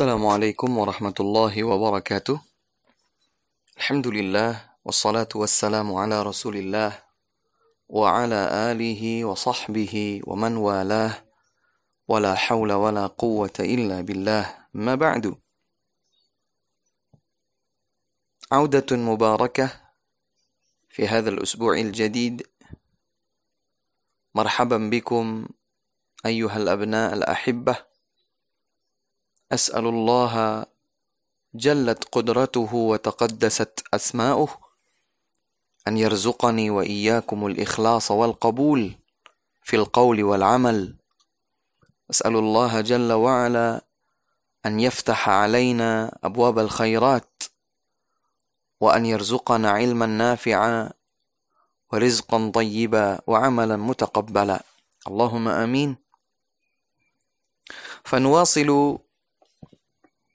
السلام علیکم ورحمۃ اللہ وبرکاتہ۔ الحمد للہ والصلاة والسلام على رسول اللہ وعلى آله وصحبه ومن والاه ولا حول ولا قوة إلا بالله ما بعد۔ عودة مباركة في هذا الأسبوع الجديد مرحبا بكم أيها الأبناء الأحبة أسأل الله جلت قدرته وتقدست أسماؤه أن يرزقني وإياكم الإخلاص والقبول في القول والعمل. أسأل الله جل وعلا أن يفتح علينا أبواب الخيرات وأن يرزقنا علما نافعا ورزقا طيبا وعملا متقبلا. اللهم آمين. فنواصل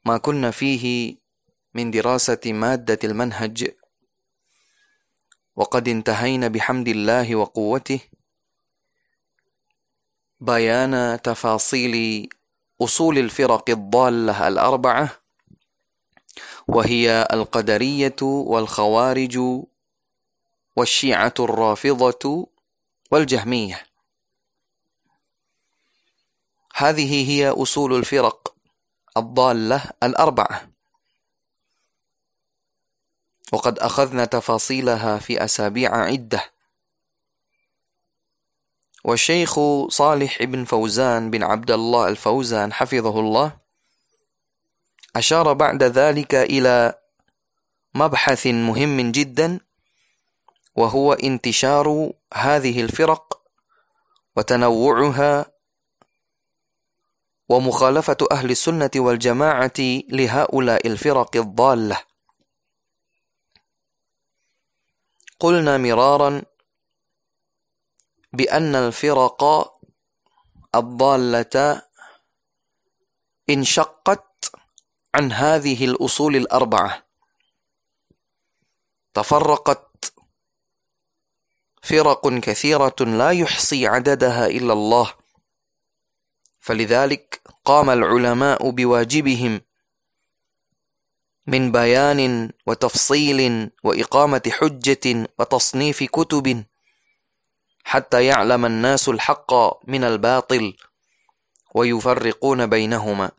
ما كنا فيه من دراسة مادة المنهج. وقد انتهينا بحمد الله وقوته. بيان تفاصيل أصول الفرق الضالة الأربعة. وهي القدرية والخوارج والشيعة الرافضة والجهمية. هذه هي أصول الفرق. الضالة الأربعة. وقد أخذنا تفاصيلها في أسابيع عدة. والشيخ صالح بن فوزان بن عبد الله الفوزان حفظه الله أشار بعد ذلك إلى مبحث مهم جدا وهو انتشار هذه الفرق وتنوعها ومخالفة أهل السنة والجماعة لهؤلاء الفرق الضالة. قلنا مرارا بأن الفرق الضالة انشقت عن هذه الأصول الأربعة. تفرقت فرق كثيرة لا يحصي عددها إلا الله. فلذلك قام العلماء بواجبهم من بيان وتفصيل وإقامة حجة وتصنيف كتب حتى يعلم الناس الحق من الباطل ويفرقون بينهما.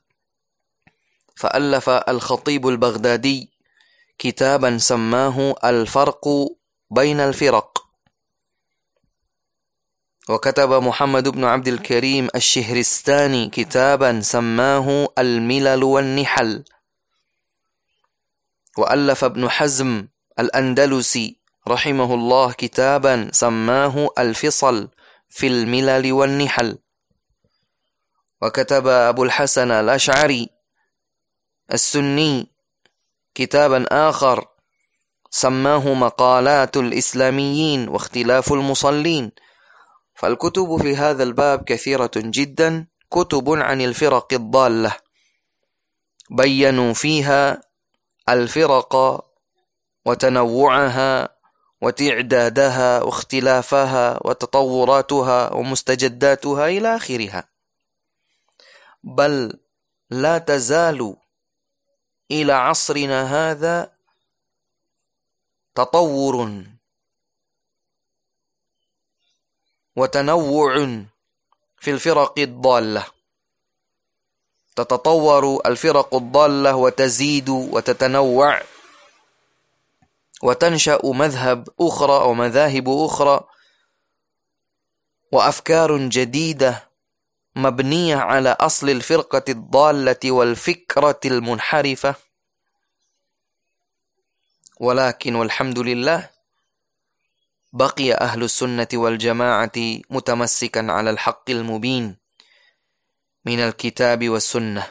فألف الخطيب البغدادي كتابا سماه الفرق بين الفرق. وكتب محمد بن عبد الكريم الشهرستاني كتابا سماه الملل والنحل. وألف ابن حزم الأندلسي رحمه الله كتابا سماه الفصل في الملل والنحل. وكتب أبو الحسن الأشعري السني كتابا آخر سماه مقالات الإسلاميين واختلاف المصلين. فالكتب في هذا الباب كثيرة جدا. كتب عن الفرق الضالة. بينوا فيها الفرق وتنوعها وتعدادها واختلافها وتطوراتها ومستجداتها إلى آخرها. بل لا تزال إلى عصرنا هذا تطور وتنوع في الفرق الضالة. تتطور الفرق الضالة وتزيد وتتنوع. وتنشأ مذهب أخرى أو مذاهب أخرى. وأفكار جديدة مبنية على أصل الفرقة الضالة والفكرة المنحرفة. ولكن والحمد لله بقی اہل سنت والجماعت متمسکا علی الحق المبین من الكتاب والسنة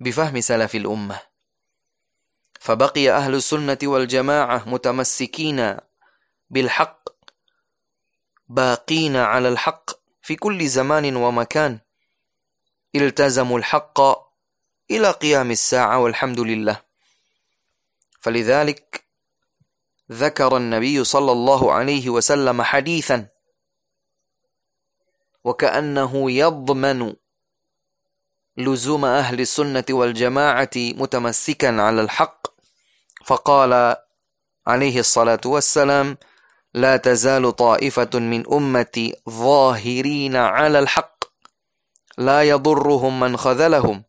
بفهم سلف الأمة. فبقي أهل السنة والجماعة متمسكين بالحق باقين على الحق في كل زمان ومكان. التزموا الحق إلى قيام الساعة والحمد لله. فلذلك ذكر النبي صلى الله عليه وسلم حديثا وكأنه يضمن لزوم أهل السنة والجماعة متمسكا على الحق. فقال عليه الصلاة والسلام لا تزال طائفة من أمتي ظاهرين على الحق لا يضرهم من خذلهم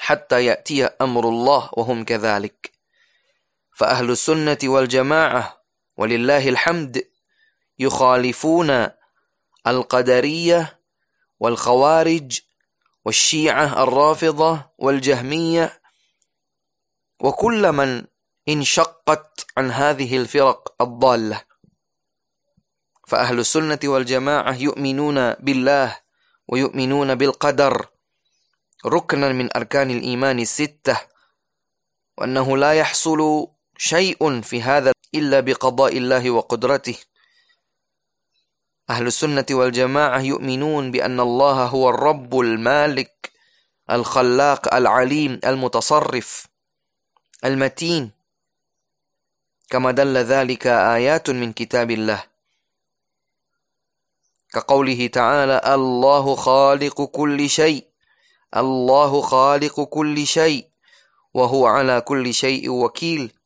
حتى يأتي أمر الله وهم كذلك. فأهل السنة والجماعة ولله الحمد يخالفون القدرية والخوارج والشيعة الرافضة والجهمية وكل من انشقت عن هذه الفرق الضالة. فأهل السنة والجماعة يؤمنون بالله ويؤمنون بالقدر. ركنا من أركان الإيمان الستة. وأنه لا يحصل شيء في هذا إلا بقضاء الله وقدرته. أهل السنة والجماعة يؤمنون بأن الله هو الرب المالك الخلاق العليم المتصرف المتين. كما دل ذلك آيات من كتاب الله. كقوله تعالى الله خالق كل شيء الله خالق كل شيء وهو على كل شيء وكيل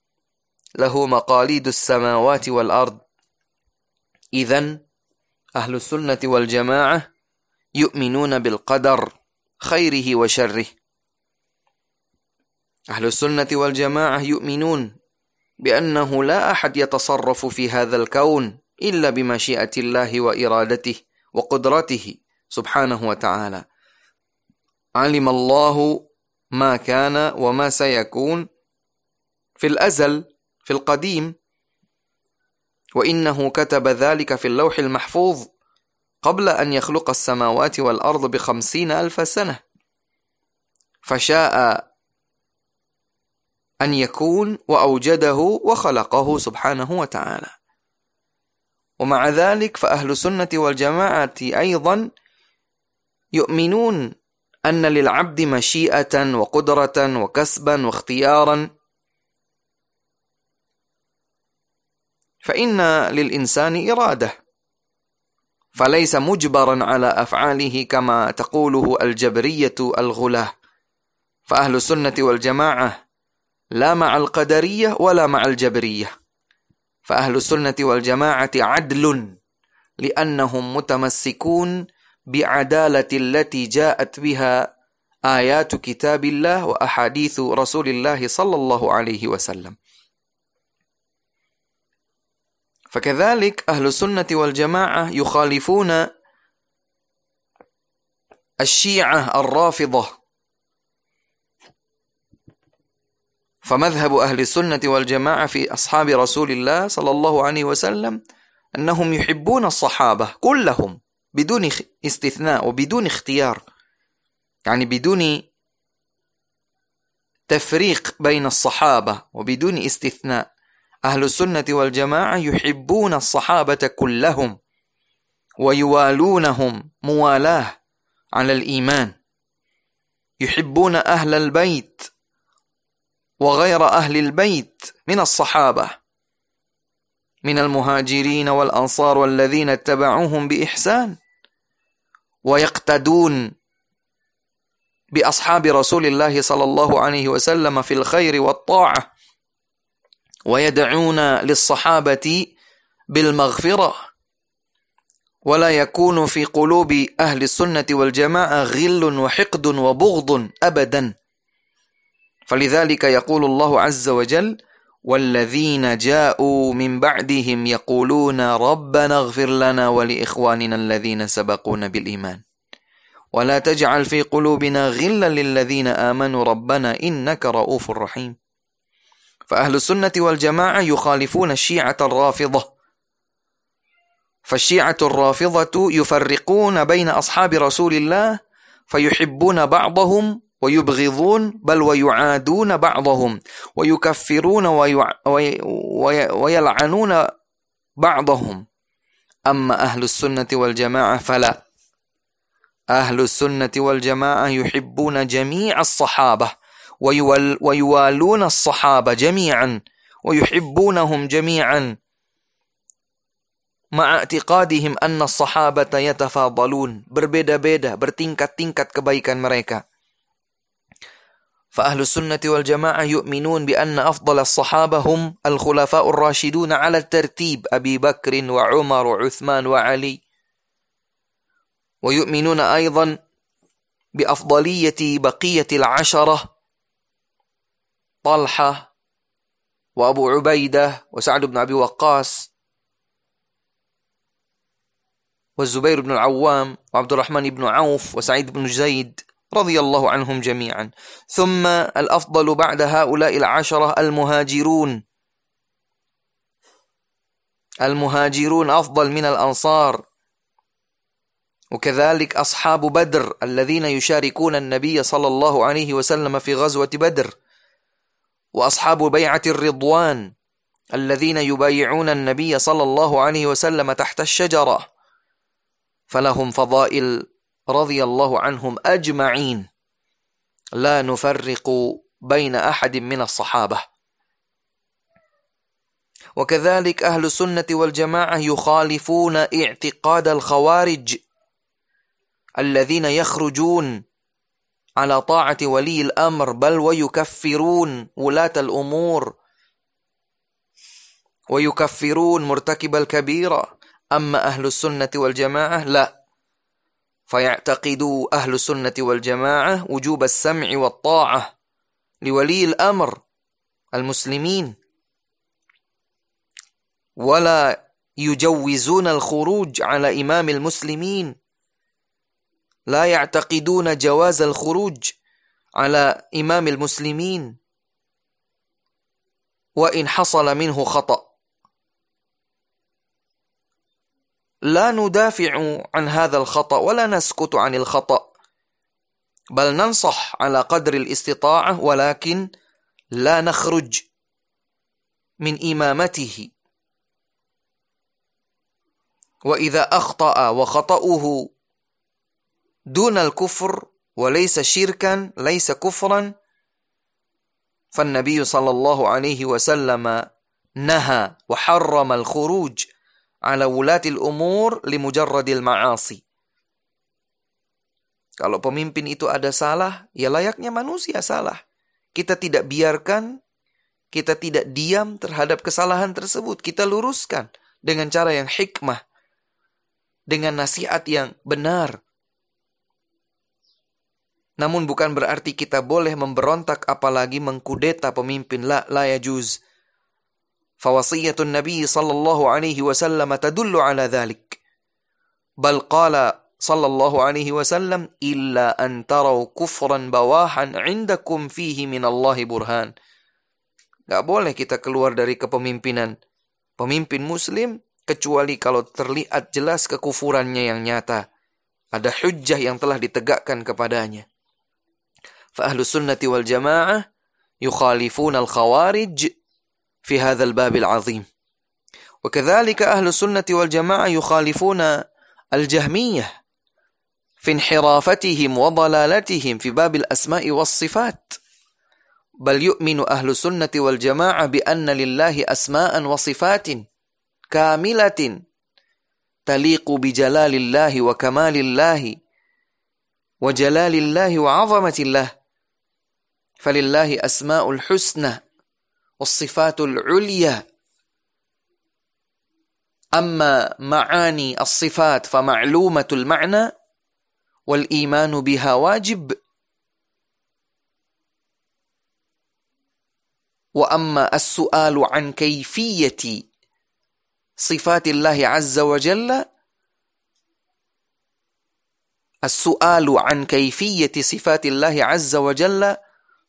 له مقاليد السماوات والأرض. إذا أهل السنة والجماعة يؤمنون بالقدر خيره وشره. أهل السنة والجماعة يؤمنون بأنه لا أحد يتصرف في هذا الكون إلا بمشيئة الله وإرادته وقدرته سبحانه وتعالى. علم الله ما كان وما سيكون في الأزل في القديم وإنه كتب ذلك في اللوح المحفوظ قبل أن يخلق السماوات والأرض بخمسين ألف سنة. فشاء أن يكون وأوجده وخلقه سبحانه وتعالى. ومع ذلك فأهل السنة والجماعة أيضا يؤمنون أن للعبد مشيئة وقدرة وكسبا واختيارا فإن للإنسان إرادة. فليس مجبرا على أفعاله كما تقوله الجبرية الغلاة فأهل السنة والجماعة لا مع القدرية ولا مع الجبرية. فأهل السنة والجماعة عدل لأنهم متمسكون بعدالة التي جاءت بها آيات كتاب الله وأحاديث رسول الله صلى الله عليه وسلم. فكذلك أهل السنة والجماعة يخالفون الشيعة الرافضة. فمذهب أهل السنة والجماعة في أصحاب رسول الله صلى الله عليه وسلم أنهم يحبون الصحابة كلهم بدون استثناء وبدون اختيار. يعني بدون تفريق بين الصحابة وبدون استثناء. اہل سنت والجماع یحبون الصحابہ کلہم ویوالونہم موالاہ علی الایمان يحبون اہل البیت وغير اہل البیت من الصحابہ من المهاجرین والأنصار والذین اتبعوهم بإحسان ويقتدون بأصحاب رسول الله صلى الله عليه وسلم في الخير والطاعة. ويدعون للصحابة بالمغفرة ولا يكون في قلوب أهل السنة والجماعة غل وحقد وبغض أبدا فلذلك يقول الله عز وجل والذين جاءوا من بعدهم يقولون ربنا اغفر لنا ولإخواننا الذين سبقونا بالإيمان ولا تجعل في قلوبنا غلا للذين آمنوا ربنا إنك رؤوف رحيم فأهل السنة والجماعة يخالفون الشيعة الرافضة. فالشيعة الرافضة يفرقون بين أصحاب رسول الله فيحبون بعضهم ويبغضون بل ويعادون بعضهم ويكفرون وي... وي... وي... ويلعنون بعضهم. أما أهل السنة والجماعة فلا. أهل السنة والجماعة يحبون جميع الصحابة. ويوالون الصحابة جميعا ويحبونهم جميعا. مع اعتقادهم أن الصحابة يتفاضلون. Berbeda-beda bertingkat-tingkat kebaikan mereka. فأهل السنة والجماعة يؤمنون بأن أفضل الصحابة هم الخلفاء الراشدون على الترتيب. أبي بكر وعمر وعثمان وعلي. ويؤمنون أيضا بأفضلية بقية العشرة. طلحة وأبو عبيدة وسعد بن أبي وقاص والزبير بن العوام وعبد الرحمن بن عوف وسعيد بن زيد رضي الله عنهم جميعا. ثم الأفضل بعد هؤلاء العشرة المهاجرون. المهاجرون أفضل من الأنصار. وكذلك أصحاب بدر الذين يشاركون النبي صلى الله عليه وسلم في غزوة بدر. وأصحاب بيعة الرضوان الذين يبايعون النبي صلى الله عليه وسلم تحت الشجرة فلهم فضائل رضي الله عنهم أجمعين. لا نفرق بين أحد من الصحابة. وكذلك أهل السنة والجماعة يخالفون اعتقاد الخوارج الذين يخرجون على طاعة ولي الأمر بل ويكفرون ولاة الأمور. ويكفرون مرتكب الكبيرة. أما أهل السنة والجماعة؟ لا. فيعتقدوا أهل السنة والجماعة وجوب السمع والطاعة لولي الأمر المسلمين. ولا يجوزون الخروج على إمام المسلمين. لا يعتقدون جواز الخروج على إمام المسلمين وإن حصل منه خطأ. لا ندافع عن هذا الخطأ ولا نسكت عن الخطأ بل ننصح على قدر الاستطاعة ولكن لا نخرج من إمامته. وإذا أخطأ وخطأه دون الكفر وليس شركا ليس كفرا فالنبي صلى الله عليه وسلم نهى وحرم الخروج على ولاة الأمور لمجرد المعاصي Kalau pemimpin itu ada salah, ya layaknya manusia salah. Kita tidak biarkan, kita tidak diam terhadap kesalahan tersebut. Kita luruskan dengan cara yang hikmah, dengan nasihat yang benar, namun bukan berarti kita boleh memberontak apalagi mengkudeta pemimpin la la yajuz. Fawasiyatun Nabi sallallahu alaihi wasallam tadullu ala dhalik. Bal qala sallallahu alaihi wasallam illa an taraw kufran bawahan indakum fihi min Allah burhan. Gak boleh kita keluar dari kepemimpinan pemimpin muslim kecuali kalau terlihat jelas kekufurannya yang nyata. Ada hujjah yang telah ditegakkan kepadanya. فأهل السنة والجماعة يخالفون الخوارج في هذا الباب العظيم. وكذلك أهل السنة والجماعة يخالفون الجهمية في انحرافتهم وضلالتهم في باب الأسماء والصفات. بل يؤمن أهل السنة والجماعة بأن لله أسماء وصفات كاملة تليق بجلال الله وكمال الله وجلال الله وعظمة الله. فلی اللہ اسماء الحسن والصفات العلیہ اما معانی الصفات فمعلومة المعنى والایمان بها واجب واما السؤال عن كيفية صفات الله عز وجل السؤال عن كيفية صفات الله عز وجل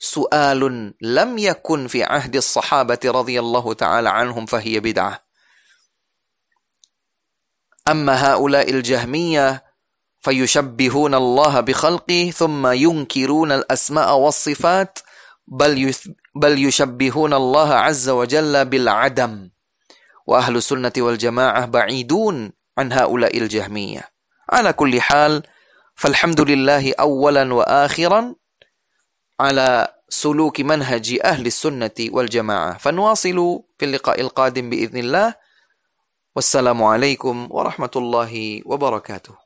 سؤال لم يكن في عهد الصحابة رضي الله تعالى عنهم فهي بدعة. أما هؤلاء الجهمية فيشبهون الله بخلقه ثم ينكرون الأسماء والصفات بل بل يشبهون الله عز وجل بالعدم. وأهل السنة والجماعة بعيدون عن هؤلاء الجهمية. على كل حال فالحمد لله أولا وآخرا. على سلوك منهج أهل السنة والجماعة. فنواصل في اللقاء القادم بإذن الله. والسلام عليكم ورحمة الله وبركاته.